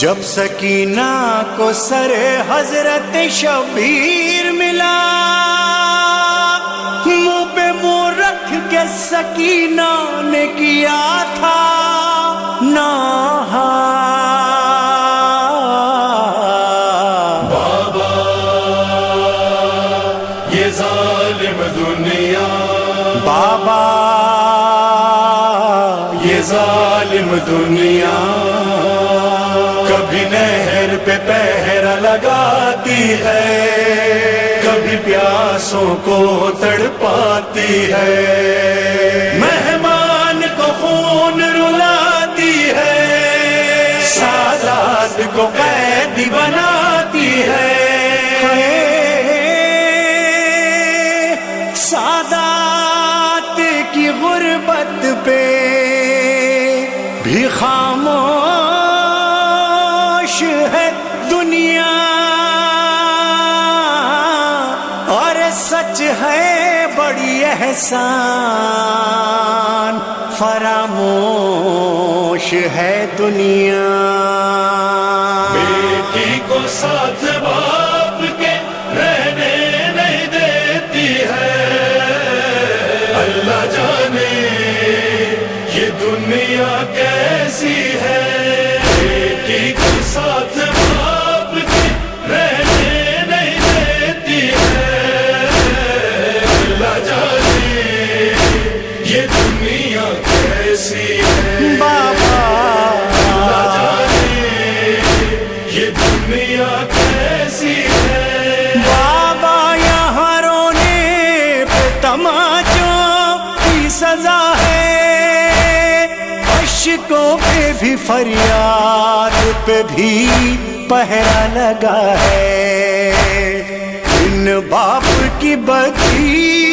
جب سکینہ کو سر حضرت شبیر ملا منہ پہ منہ رکھ کے سکینہ نے کیا تھا بابا یہ ظالم دنیا۔ بابا یہ ظالم دنیا۔ لگاتی ہے۔ کبھی پیاسوں کو تڑ پاتی ہے۔ مہمان کو خون رلاتی ہے۔ سازاد کو قیدی بناتی ہے۔ سادات کی غربت پہ بھی خاموش ہے دنیا۔ ہے بڑی احسان فراموش ہے دنیا۔ کیسی ہے بابا اللہ جانے یہ دنیا کیسی ہے بابا یہاں رونے پہ تماچوں کی سزا ہے۔ اشکوں پہ بھی فریاد پہ بھی پہرا لگا ہے۔ ان باپ کی بچی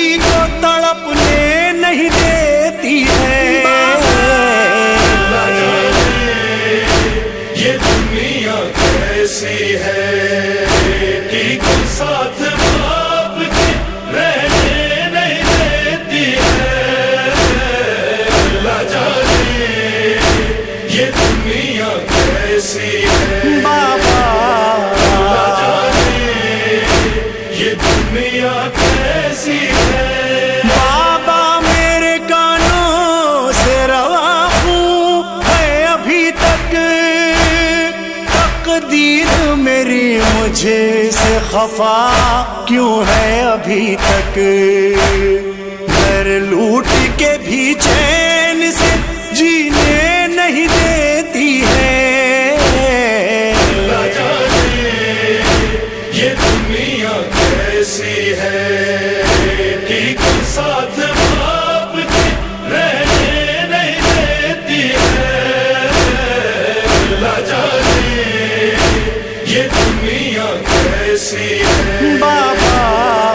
دنیا کیسی ہے؟ بابا میرے کانوں سے روا ہوں ہے ابھی تک۔ تقدیر میری مجھے سے خفا کیوں ہے ابھی تک؟ گھر لوٹ کے بھی چین کیسی ہے بابا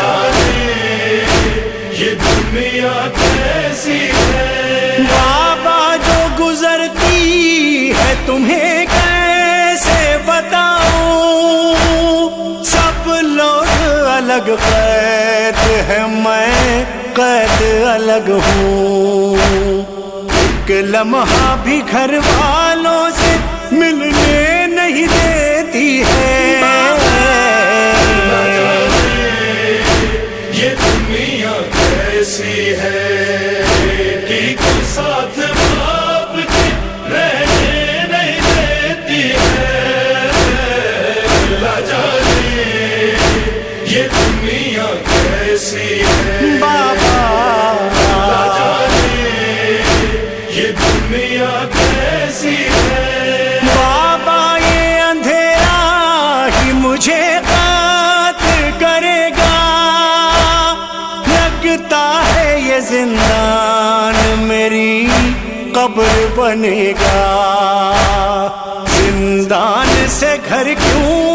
جانے یہ دنیا کیسی ہے بابا جو گزرتی ہے تمہیں کیسے بتاؤں؟ سب لوگ الگ قید ہے، میں قید الگ ہوں۔ ایک لمحہ بھی گھر والوں سے ملنے نہیں دیتی ہے۔ ہے۔ بیٹی کے ساتھ قبر بنے گا۔ زندان سے گھر کیوں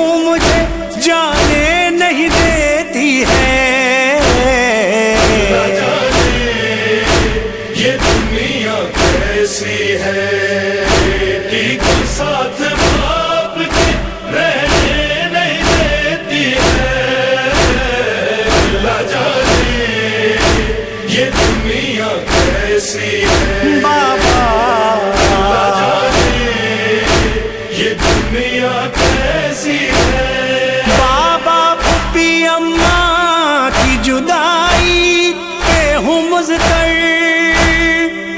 یہ دنیا کیسی ہے؟ بابا پپی اماں کی جدائی پہ ہوں مزدر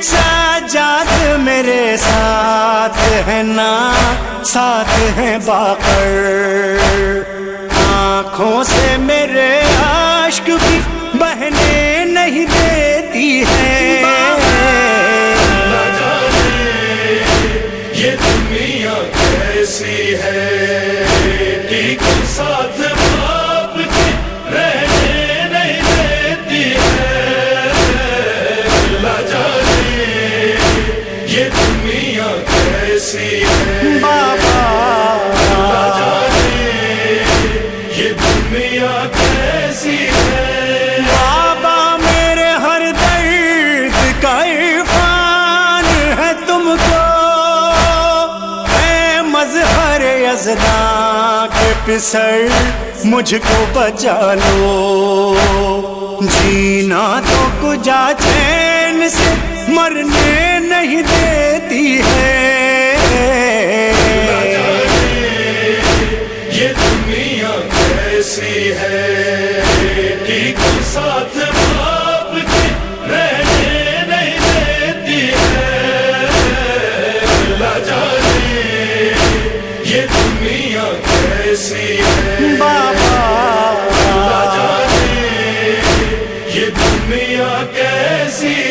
ساجات میرے ساتھ ہے نا، ساتھ ہے باقر۔ آنکھوں سے میرے یہ دنیا کیسی ہے بابا نہ یہ دنیا کیسی ہے بابا میرے ہر درد کا عرفان ہے تم کو۔ اے مظہر یزداں کے پسر، مجھ کو بچا لو۔ جینا تو کجا چین سے مرنے نہیں دیتی ہے۔ یہ دنیا کیسی ہے؟ باپ کی نہیں دیتی ہے۔ یہ کیسی بابا۔ جانے یہ دنیا کیسی